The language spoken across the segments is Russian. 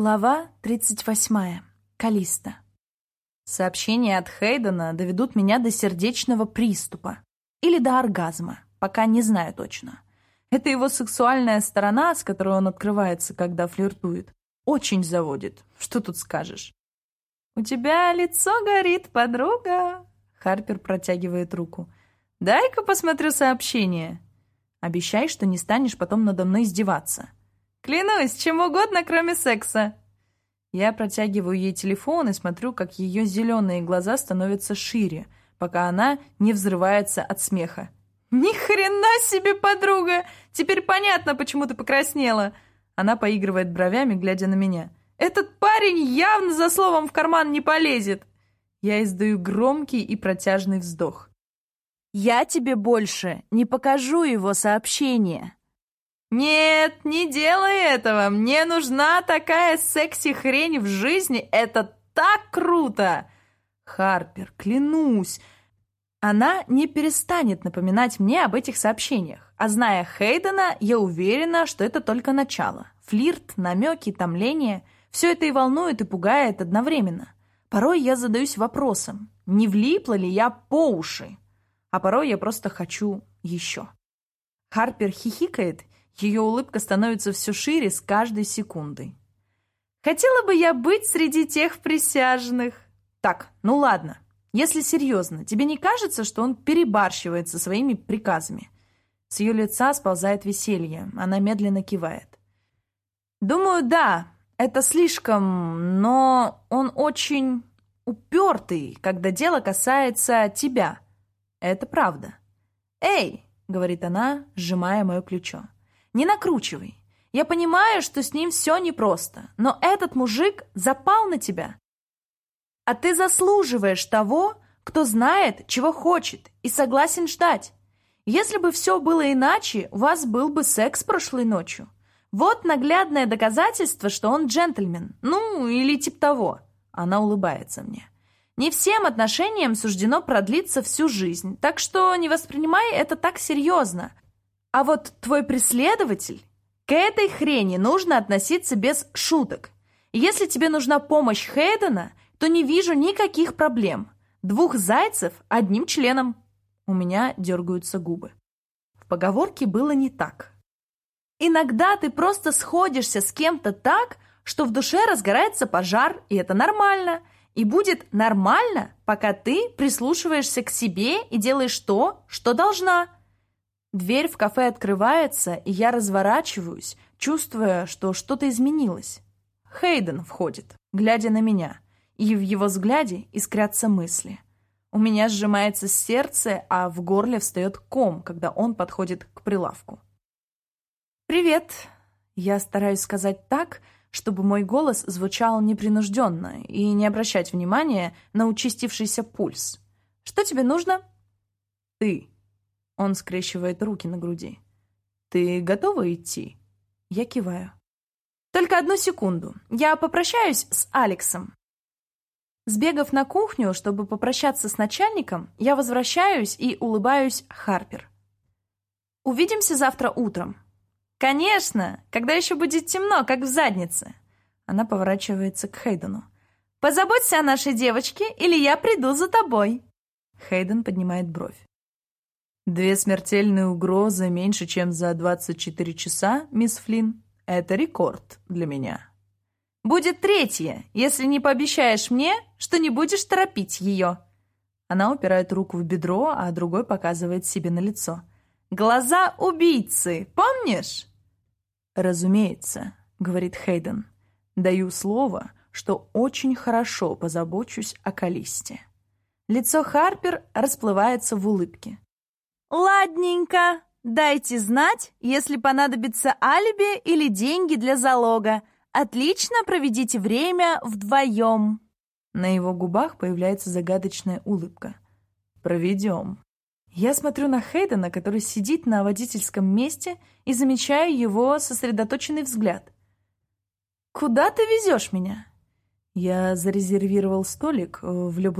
Глава 38. Калиста. Сообщения от Хейдена доведут меня до сердечного приступа. Или до оргазма, пока не знаю точно. Это его сексуальная сторона, с которой он открывается, когда флиртует. Очень заводит. Что тут скажешь? «У тебя лицо горит, подруга!» Харпер протягивает руку. «Дай-ка посмотрю сообщение. Обещай, что не станешь потом надо мной издеваться». Клянусь, чем угодно, кроме секса. Я протягиваю ей телефон и смотрю, как ее зеленые глаза становятся шире, пока она не взрывается от смеха. «Ни хрена себе, подруга! Теперь понятно, почему ты покраснела!» Она поигрывает бровями, глядя на меня. «Этот парень явно за словом в карман не полезет!» Я издаю громкий и протяжный вздох. «Я тебе больше не покажу его сообщение!» «Нет, не делай этого! Мне нужна такая секси-хрень в жизни! Это так круто!» «Харпер, клянусь!» Она не перестанет напоминать мне об этих сообщениях. А зная Хейдена, я уверена, что это только начало. Флирт, намеки, томление – все это и волнует, и пугает одновременно. Порой я задаюсь вопросом, не влипла ли я по уши? А порой я просто хочу еще. Харпер хихикает ее улыбка становится все шире с каждой секундой. Хотела бы я быть среди тех присяжных. Так, ну ладно. Если серьезно, тебе не кажется, что он перебарщивает со своими приказами? С ее лица сползает веселье. Она медленно кивает. Думаю, да, это слишком, но он очень упертый, когда дело касается тебя. Это правда. «Эй!» — говорит она, сжимая мое плечо. Не накручивай. Я понимаю, что с ним все непросто, но этот мужик запал на тебя. А ты заслуживаешь того, кто знает, чего хочет и согласен ждать. Если бы все было иначе, у вас был бы секс прошлой ночью. Вот наглядное доказательство, что он джентльмен. Ну, или типа того. Она улыбается мне. Не всем отношениям суждено продлиться всю жизнь, так что не воспринимай это так серьезно. А вот твой преследователь, к этой хрени нужно относиться без шуток. Если тебе нужна помощь Хейдена, то не вижу никаких проблем. Двух зайцев одним членом. У меня дергаются губы. В поговорке было не так. Иногда ты просто сходишься с кем-то так, что в душе разгорается пожар, и это нормально. И будет нормально, пока ты прислушиваешься к себе и делаешь то, что должна. Дверь в кафе открывается, и я разворачиваюсь, чувствуя, что что-то изменилось. Хейден входит, глядя на меня, и в его взгляде искрятся мысли. У меня сжимается сердце, а в горле встает ком, когда он подходит к прилавку. «Привет!» Я стараюсь сказать так, чтобы мой голос звучал непринужденно и не обращать внимания на участившийся пульс. «Что тебе нужно?» «Ты», он скрещивает руки на груди. «Ты готова идти?» Я киваю. «Только одну секунду. Я попрощаюсь с Алексом». Сбегав на кухню, чтобы попрощаться с начальником, я возвращаюсь и улыбаюсь Харпер. «Увидимся завтра утром». «Конечно! Когда еще будет темно, как в заднице?» Она поворачивается к Хейдену. «Позаботься о нашей девочке, или я приду за тобой!» Хейден поднимает бровь. Две смертельные угрозы меньше, чем за 24 часа, мисс Флинн, это рекорд для меня. Будет третья, если не пообещаешь мне, что не будешь торопить ее. Она упирает руку в бедро, а другой показывает себе на лицо. Глаза убийцы, помнишь? Разумеется, говорит Хейден. Даю слово, что очень хорошо позабочусь о Калисте. Лицо Харпер расплывается в улыбке. «Ладненько. Дайте знать, если понадобится алиби или деньги для залога. Отлично проведите время вдвоем». На его губах появляется загадочная улыбка. «Проведем». Я смотрю на Хейдена, который сидит на водительском месте, и замечаю его сосредоточенный взгляд. «Куда ты везешь меня?» Я зарезервировал столик в Ле.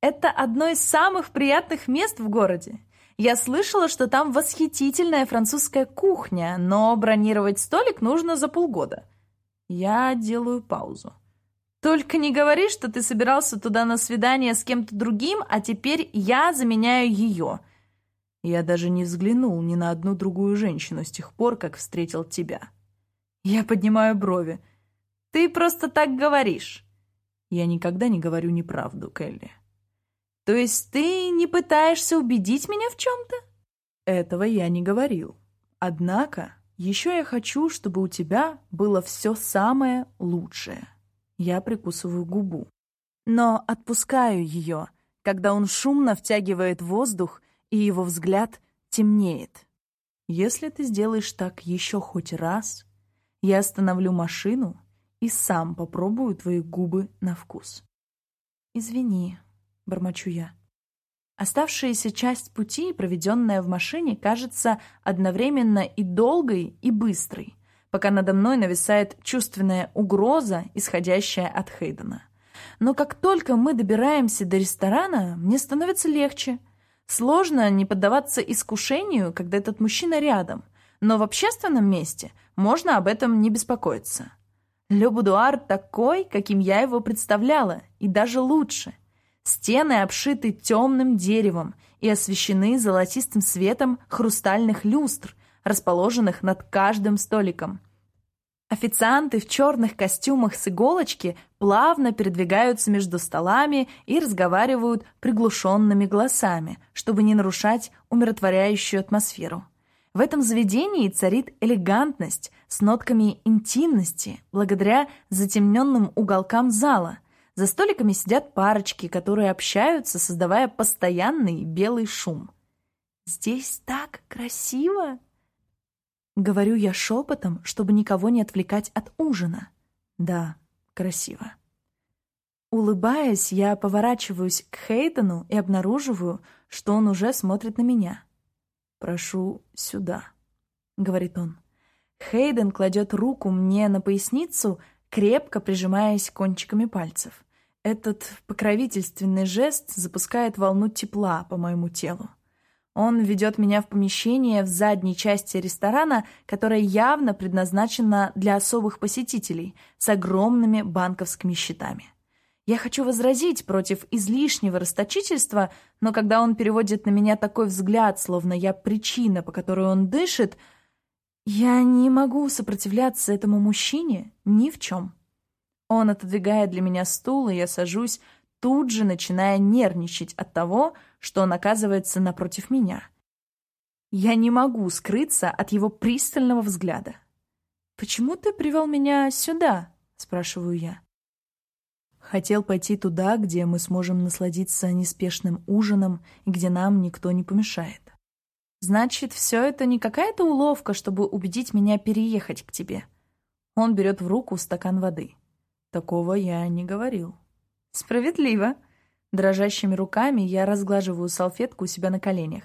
Это одно из самых приятных мест в городе. Я слышала, что там восхитительная французская кухня, но бронировать столик нужно за полгода. Я делаю паузу. Только не говори, что ты собирался туда на свидание с кем-то другим, а теперь я заменяю ее. Я даже не взглянул ни на одну другую женщину с тех пор, как встретил тебя. Я поднимаю брови. Ты просто так говоришь. Я никогда не говорю неправду, Келли. То есть ты не пытаешься убедить меня в чем-то? Этого я не говорил. Однако, еще я хочу, чтобы у тебя было все самое лучшее. Я прикусываю губу. Но отпускаю ее, когда он шумно втягивает воздух, и его взгляд темнеет. Если ты сделаешь так еще хоть раз, я остановлю машину и сам попробую твои губы на вкус. «Извини», — бормочу я. Оставшаяся часть пути, проведенная в машине, кажется одновременно и долгой, и быстрой, пока надо мной нависает чувственная угроза, исходящая от Хейдена. Но как только мы добираемся до ресторана, мне становится легче. Сложно не поддаваться искушению, когда этот мужчина рядом, но в общественном месте можно об этом не беспокоиться. Ле Будуар такой, каким я его представляла, и даже лучше. Стены обшиты темным деревом и освещены золотистым светом хрустальных люстр, расположенных над каждым столиком. Официанты в черных костюмах с иголочки плавно передвигаются между столами и разговаривают приглушенными голосами, чтобы не нарушать умиротворяющую атмосферу. В этом заведении царит элегантность с нотками интимности благодаря затемненным уголкам зала. За столиками сидят парочки, которые общаются, создавая постоянный белый шум. «Здесь так красиво!» Говорю я шепотом, чтобы никого не отвлекать от ужина. Да, красиво. Улыбаясь, я поворачиваюсь к Хейдену и обнаруживаю, что он уже смотрит на меня. «Прошу сюда», — говорит он. Хейден кладет руку мне на поясницу, крепко прижимаясь кончиками пальцев. Этот покровительственный жест запускает волну тепла по моему телу. Он ведет меня в помещение в задней части ресторана, которое явно предназначено для особых посетителей, с огромными банковскими счетами. Я хочу возразить против излишнего расточительства, но когда он переводит на меня такой взгляд, словно я причина, по которой он дышит, я не могу сопротивляться этому мужчине ни в чем. Он отодвигает для меня стул, и я сажусь, тут же начиная нервничать от того, что он оказывается напротив меня. Я не могу скрыться от его пристального взгляда. «Почему ты привел меня сюда?» — спрашиваю я. Хотел пойти туда, где мы сможем насладиться неспешным ужином и где нам никто не помешает. Значит, все это не какая-то уловка, чтобы убедить меня переехать к тебе. Он берет в руку стакан воды. Такого я не говорил. Справедливо. Дрожащими руками я разглаживаю салфетку у себя на коленях.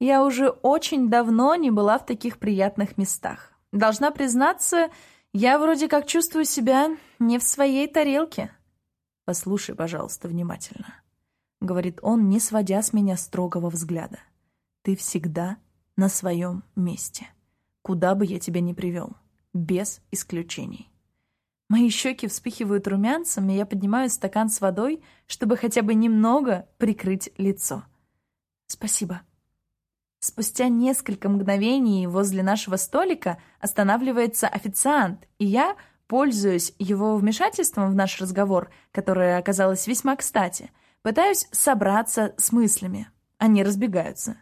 Я уже очень давно не была в таких приятных местах. Должна признаться, я вроде как чувствую себя не в своей тарелке. Послушай, пожалуйста, внимательно, говорит он, не сводя с меня строгого взгляда. Ты всегда на своем месте, куда бы я тебя ни привел, без исключений. Мои щеки вспыхивают румянцем, и я поднимаю стакан с водой, чтобы хотя бы немного прикрыть лицо. Спасибо. Спустя несколько мгновений возле нашего столика останавливается официант, и я, пользуясь его вмешательством в наш разговор, которое оказалось весьма кстати, пытаюсь собраться с мыслями. Они разбегаются.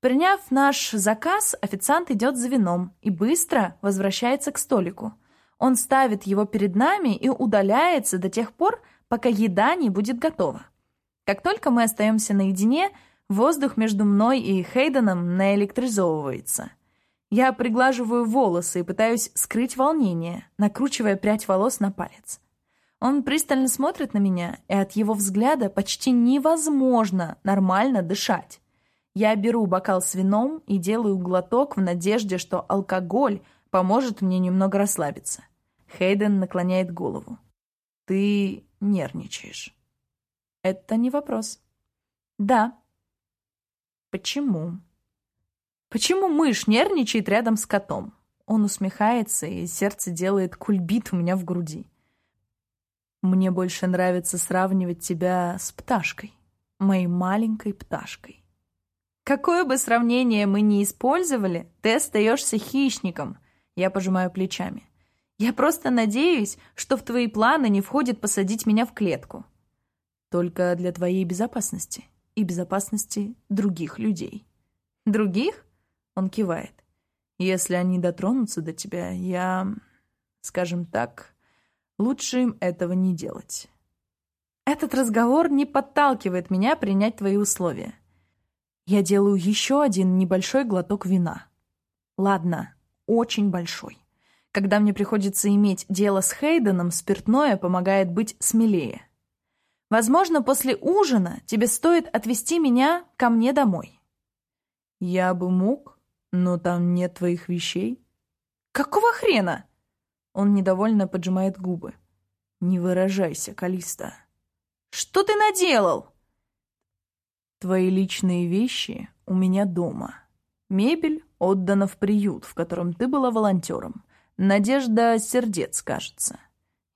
Приняв наш заказ, официант идет за вином и быстро возвращается к столику. Он ставит его перед нами и удаляется до тех пор, пока еда не будет готова. Как только мы остаемся наедине, Воздух между мной и Хейденом наэлектризовывается. Я приглаживаю волосы и пытаюсь скрыть волнение, накручивая прядь волос на палец. Он пристально смотрит на меня, и от его взгляда почти невозможно нормально дышать. Я беру бокал с вином и делаю глоток в надежде, что алкоголь поможет мне немного расслабиться. Хейден наклоняет голову. «Ты нервничаешь». «Это не вопрос». «Да», Почему? Почему мышь нервничает рядом с котом? Он усмехается, и сердце делает кульбит у меня в груди. Мне больше нравится сравнивать тебя с пташкой, моей маленькой пташкой. Какое бы сравнение мы ни использовали, ты остаешься хищником. Я пожимаю плечами. Я просто надеюсь, что в твои планы не входит посадить меня в клетку. Только для твоей безопасности и безопасности других людей. Других? Он кивает. Если они дотронутся до тебя, я, скажем так, лучше им этого не делать. Этот разговор не подталкивает меня принять твои условия. Я делаю еще один небольшой глоток вина. Ладно, очень большой. Когда мне приходится иметь дело с Хейденом, спиртное помогает быть смелее. Возможно, после ужина тебе стоит отвезти меня ко мне домой. Я бы мог, но там нет твоих вещей. Какого хрена? Он недовольно поджимает губы. Не выражайся, Калиста. Что ты наделал? Твои личные вещи у меня дома. Мебель отдана в приют, в котором ты была волонтером. Надежда сердец, кажется.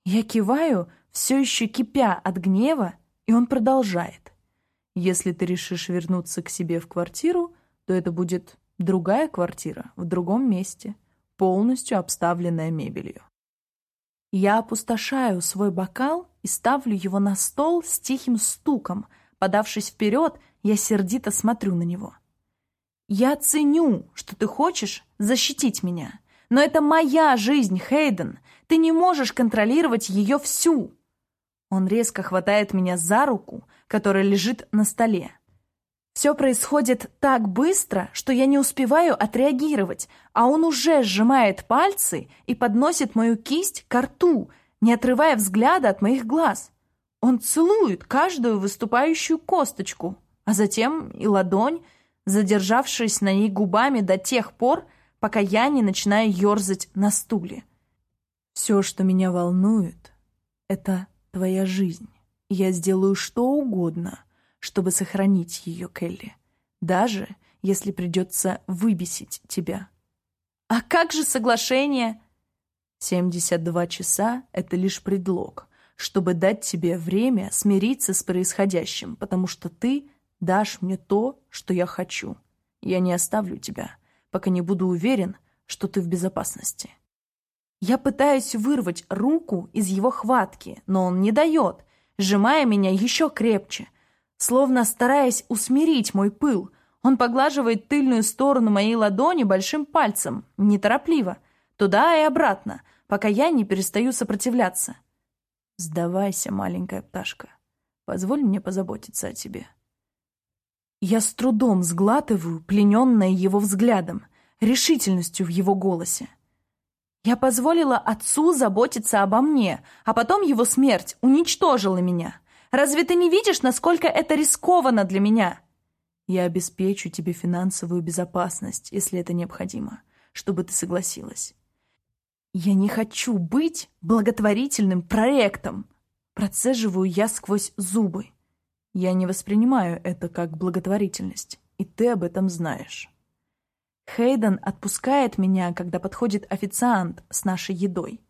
Я киваю, все еще кипя от гнева, и он продолжает. Если ты решишь вернуться к себе в квартиру, то это будет другая квартира в другом месте, полностью обставленная мебелью. Я опустошаю свой бокал и ставлю его на стол с тихим стуком. Подавшись вперед, я сердито смотрю на него. «Я ценю, что ты хочешь защитить меня, но это моя жизнь, Хейден. Ты не можешь контролировать ее всю. Он резко хватает меня за руку, которая лежит на столе. Все происходит так быстро, что я не успеваю отреагировать, а он уже сжимает пальцы и подносит мою кисть к рту, не отрывая взгляда от моих глаз. Он целует каждую выступающую косточку, а затем и ладонь, задержавшись на ней губами до тех пор, пока я не начинаю ерзать на стуле. Все, что меня волнует, это твоя жизнь. Я сделаю что угодно, чтобы сохранить ее, Келли. Даже если придется выбесить тебя. А как же соглашение? 72 часа — это лишь предлог, чтобы дать тебе время смириться с происходящим, потому что ты дашь мне то, что я хочу. Я не оставлю тебя, пока не буду уверен, что ты в безопасности. Я пытаюсь вырвать руку из его хватки, но он не дает, сжимая меня еще крепче. Словно стараясь усмирить мой пыл, он поглаживает тыльную сторону моей ладони большим пальцем, неторопливо, туда и обратно, пока я не перестаю сопротивляться. «Сдавайся, маленькая пташка. Позволь мне позаботиться о тебе». Я с трудом сглатываю, плененная его взглядом, решительностью в его голосе. Я позволила отцу заботиться обо мне, а потом его смерть уничтожила меня. Разве ты не видишь, насколько это рискованно для меня? Я обеспечу тебе финансовую безопасность, если это необходимо, чтобы ты согласилась. Я не хочу быть благотворительным проектом. Процеживаю я сквозь зубы. Я не воспринимаю это как благотворительность, и ты об этом знаешь. Хейден отпускает меня, когда подходит официант с нашей едой.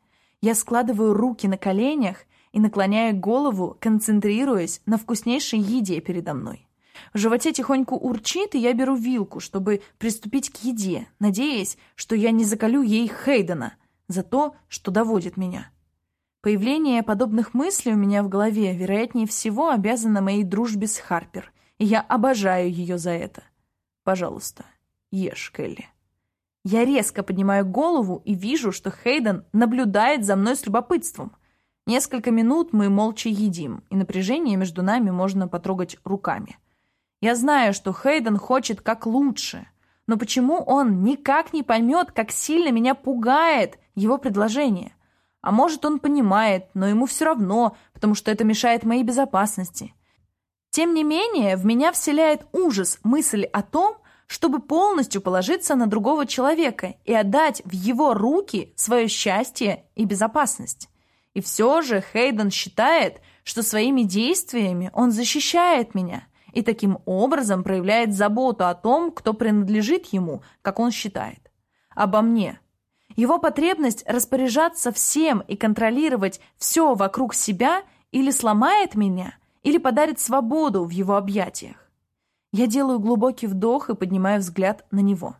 Я складываю руки на коленях и наклоняю голову, концентрируясь на вкуснейшей еде передо мной. В животе тихонько урчит, и я беру вилку, чтобы приступить к еде, надеясь, что я не заколю ей Хейдена за то, что доводит меня. Появление подобных мыслей у меня в голове, вероятнее всего, обязано моей дружбе с Харпер, и я обожаю ее за это. Пожалуйста, Ешь, Келли. Я резко поднимаю голову и вижу, что Хейден наблюдает за мной с любопытством. Несколько минут мы молча едим, и напряжение между нами можно потрогать руками. Я знаю, что Хейден хочет как лучше, но почему он никак не поймет, как сильно меня пугает его предложение? А может, он понимает, но ему все равно, потому что это мешает моей безопасности. Тем не менее, в меня вселяет ужас мысль о том, чтобы полностью положиться на другого человека и отдать в его руки свое счастье и безопасность. И все же Хейден считает, что своими действиями он защищает меня и таким образом проявляет заботу о том, кто принадлежит ему, как он считает. Обо мне. Его потребность распоряжаться всем и контролировать все вокруг себя или сломает меня, или подарит свободу в его объятиях. Я делаю глубокий вдох и поднимаю взгляд на него.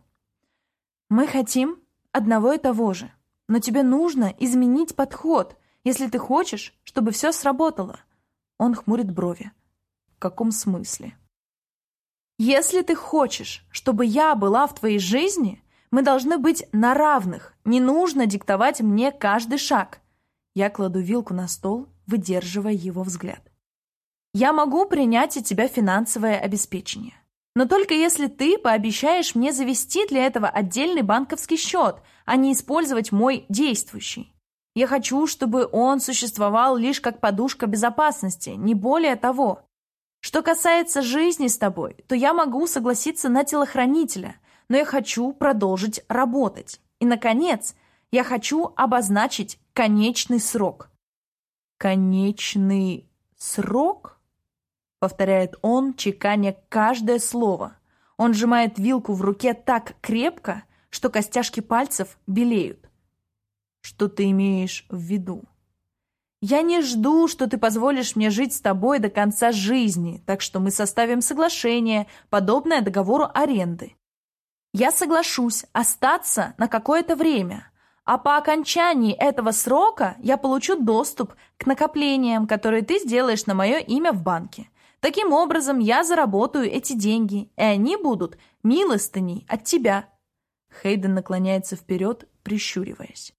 Мы хотим одного и того же, но тебе нужно изменить подход, если ты хочешь, чтобы все сработало. Он хмурит брови. В каком смысле? Если ты хочешь, чтобы я была в твоей жизни, мы должны быть на равных. Не нужно диктовать мне каждый шаг. Я кладу вилку на стол, выдерживая его взгляд. Я могу принять от тебя финансовое обеспечение. Но только если ты пообещаешь мне завести для этого отдельный банковский счет, а не использовать мой действующий. Я хочу, чтобы он существовал лишь как подушка безопасности, не более того. Что касается жизни с тобой, то я могу согласиться на телохранителя, но я хочу продолжить работать. И, наконец, я хочу обозначить конечный срок. Конечный срок? Повторяет он, чеканя каждое слово. Он сжимает вилку в руке так крепко, что костяшки пальцев белеют. Что ты имеешь в виду? Я не жду, что ты позволишь мне жить с тобой до конца жизни, так что мы составим соглашение, подобное договору аренды. Я соглашусь остаться на какое-то время, а по окончании этого срока я получу доступ к накоплениям, которые ты сделаешь на мое имя в банке. Таким образом, я заработаю эти деньги, и они будут милостыней от тебя». Хейден наклоняется вперед, прищуриваясь.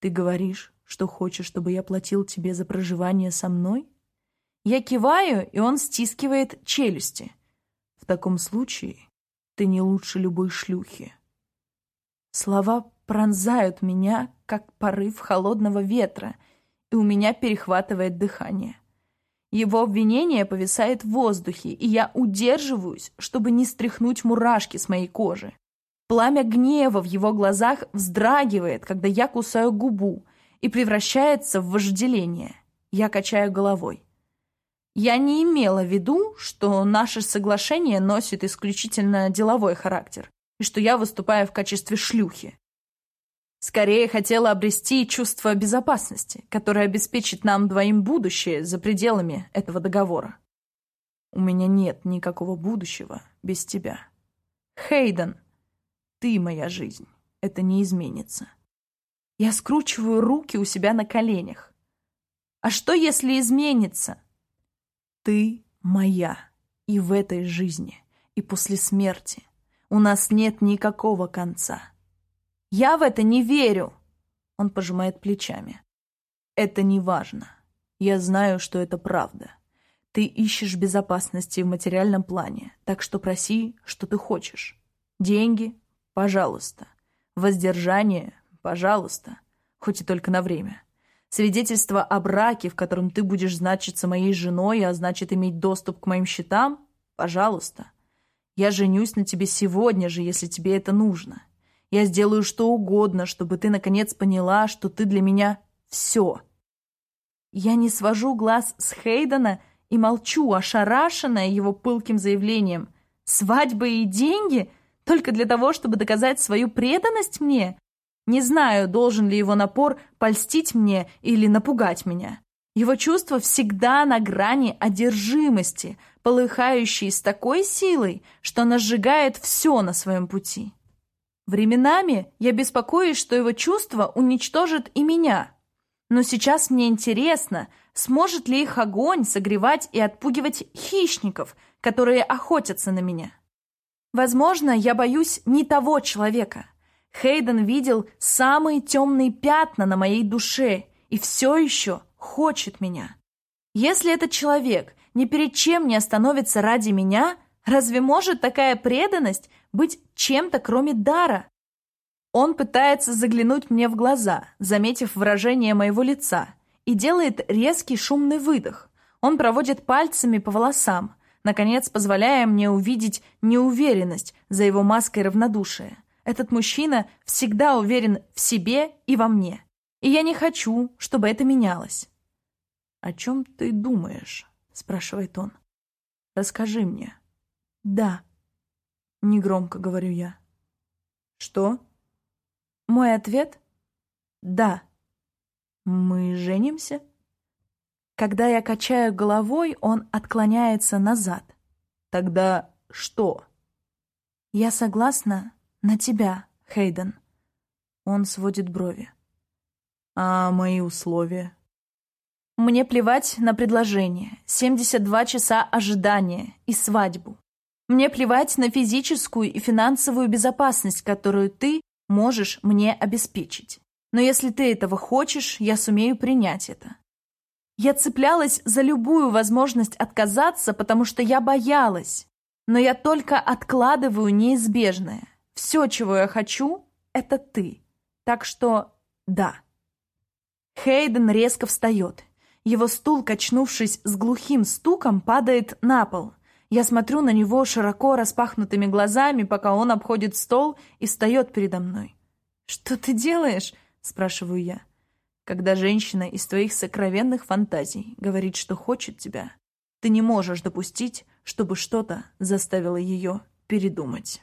«Ты говоришь, что хочешь, чтобы я платил тебе за проживание со мной?» Я киваю, и он стискивает челюсти. «В таком случае ты не лучше любой шлюхи». Слова пронзают меня, как порыв холодного ветра, и у меня перехватывает дыхание. Его обвинение повисает в воздухе, и я удерживаюсь, чтобы не стряхнуть мурашки с моей кожи. Пламя гнева в его глазах вздрагивает, когда я кусаю губу, и превращается в вожделение. Я качаю головой. Я не имела в виду, что наше соглашение носит исключительно деловой характер, и что я выступаю в качестве шлюхи. Скорее хотела обрести чувство безопасности, которое обеспечит нам двоим будущее за пределами этого договора. У меня нет никакого будущего без тебя. Хейден, ты моя жизнь. Это не изменится. Я скручиваю руки у себя на коленях. А что, если изменится? Ты моя. И в этой жизни, и после смерти. У нас нет никакого конца. Я в это не верю. Он пожимает плечами. Это не важно. Я знаю, что это правда. Ты ищешь безопасности в материальном плане, так что проси, что ты хочешь. Деньги? Пожалуйста. Воздержание? Пожалуйста. Хоть и только на время. Свидетельство о браке, в котором ты будешь значиться моей женой, а значит иметь доступ к моим счетам? Пожалуйста. Я женюсь на тебе сегодня же, если тебе это нужно. Я сделаю что угодно, чтобы ты наконец поняла, что ты для меня все. Я не свожу глаз с Хейдена и молчу, ошарашенная его пылким заявлением. Свадьба и деньги? Только для того, чтобы доказать свою преданность мне? Не знаю, должен ли его напор польстить мне или напугать меня. Его чувство всегда на грани одержимости, полыхающей с такой силой, что она сжигает все на своем пути. Временами я беспокоюсь, что его чувство уничтожит и меня. Но сейчас мне интересно, сможет ли их огонь согревать и отпугивать хищников, которые охотятся на меня. Возможно, я боюсь не того человека. Хейден видел самые темные пятна на моей душе и все еще хочет меня. Если этот человек ни перед чем не остановится ради меня, разве может такая преданность быть чем-то, кроме дара. Он пытается заглянуть мне в глаза, заметив выражение моего лица, и делает резкий шумный выдох. Он проводит пальцами по волосам, наконец позволяя мне увидеть неуверенность за его маской равнодушия. Этот мужчина всегда уверен в себе и во мне. И я не хочу, чтобы это менялось. «О чем ты думаешь?» — спрашивает он. «Расскажи мне». «Да», — негромко говорю я. «Что?» Мой ответ Да. Мы женимся? Когда я качаю головой, он отклоняется назад. Тогда что? Я согласна на тебя, Хейден. Он сводит брови. А мои условия? Мне плевать на предложение. 72 часа ожидания и свадьбу. Мне плевать на физическую и финансовую безопасность, которую ты можешь мне обеспечить. Но если ты этого хочешь, я сумею принять это. Я цеплялась за любую возможность отказаться, потому что я боялась. Но я только откладываю неизбежное. Все, чего я хочу, это ты. Так что да. Хейден резко встает. Его стул, качнувшись с глухим стуком, падает на пол. Я смотрю на него широко распахнутыми глазами, пока он обходит стол и встает передо мной. «Что ты делаешь?» — спрашиваю я. «Когда женщина из твоих сокровенных фантазий говорит, что хочет тебя, ты не можешь допустить, чтобы что-то заставило ее передумать».